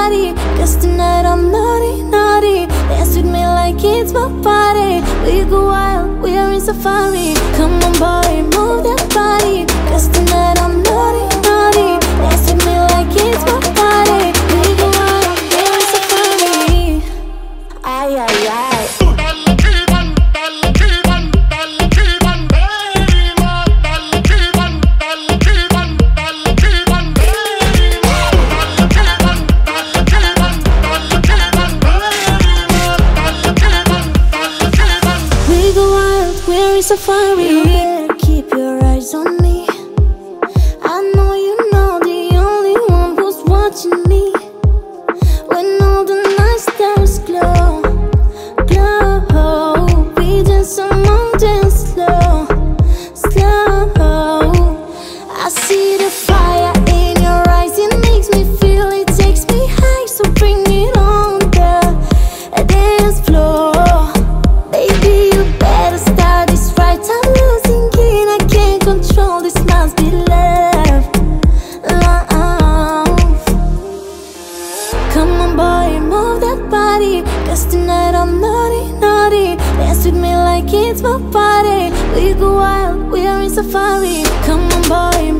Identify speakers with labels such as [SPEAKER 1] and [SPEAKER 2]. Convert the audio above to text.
[SPEAKER 1] naughty Cause tonight I'm naughty, naughty. Dance with me like it's my party. safari. Better keep your eyes on me. I know you're not the only one who's watching me. When all the night stars glow, glow, we dance among dance slow, slow. I see the fire. treat me like it's my party. We go wild, we are in safari. Come on, boy.